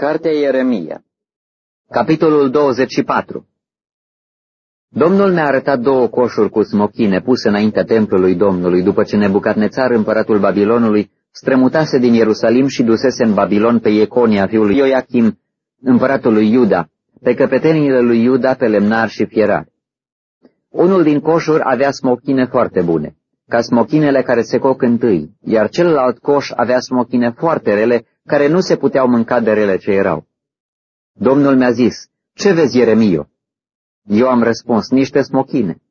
Cartea Ieremia Capitolul 24 Domnul mi-a arătat două coșuri cu smochine puse înaintea templului Domnului, după ce Nebucadnețar, împăratul Babilonului, strămutase din Ierusalim și dusese în Babilon pe Ieconia, fiul lui Ioachim, împăratul lui Iuda, pe căpetenile lui Iuda, pe lemnar și fierar. Unul din coșuri avea smochine foarte bune, ca smochinele care se coc întâi, iar celălalt coș avea smochine foarte rele, care nu se puteau mânca de rele ce erau. Domnul mi-a zis, ce vezi, Ieremio? Eu am răspuns, niște smochine.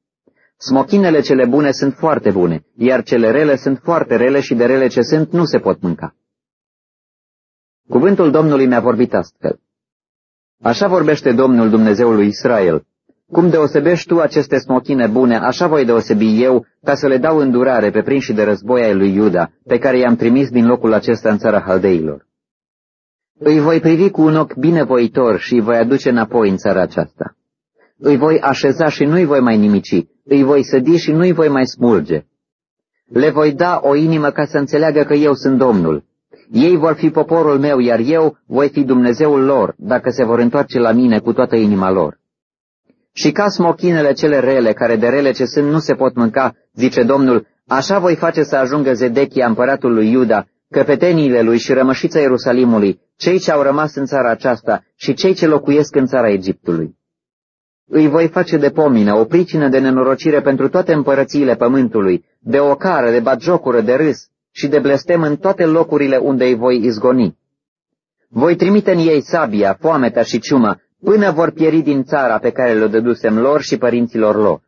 Smochinele cele bune sunt foarte bune, iar cele rele sunt foarte rele și de rele ce sunt nu se pot mânca. Cuvântul Domnului mi-a vorbit astfel. Așa vorbește Domnul Dumnezeul lui Israel. Cum deosebești tu aceste smochine bune, așa voi deosebi eu, ca să le dau îndurare pe prinși de război ai lui Iuda, pe care i-am trimis din locul acesta în țara Haldeilor. Îi voi privi cu un ochi binevoitor și îi voi aduce înapoi în țara aceasta. Îi voi așeza și nu-i voi mai nimici, îi voi sădi și nu-i voi mai smulge. Le voi da o inimă ca să înțeleagă că eu sunt Domnul. Ei vor fi poporul meu, iar eu voi fi Dumnezeul lor, dacă se vor întoarce la mine cu toată inima lor. Și ca smochinele cele rele, care de rele ce sunt nu se pot mânca, zice Domnul, așa voi face să ajungă Zedechia împăratul lui Iuda, căpeteniile lui și rămășița Ierusalimului, cei ce au rămas în țara aceasta și cei ce locuiesc în țara Egiptului. Îi voi face de pomină, o pricină de nenorocire pentru toate împărățiile pământului, de ocară, de batjocură, de râs și de blestem în toate locurile unde îi voi izgoni. Voi trimite în ei sabia, foamea și ciuma, până vor pieri din țara pe care le-o dădusem lor și părinților lor.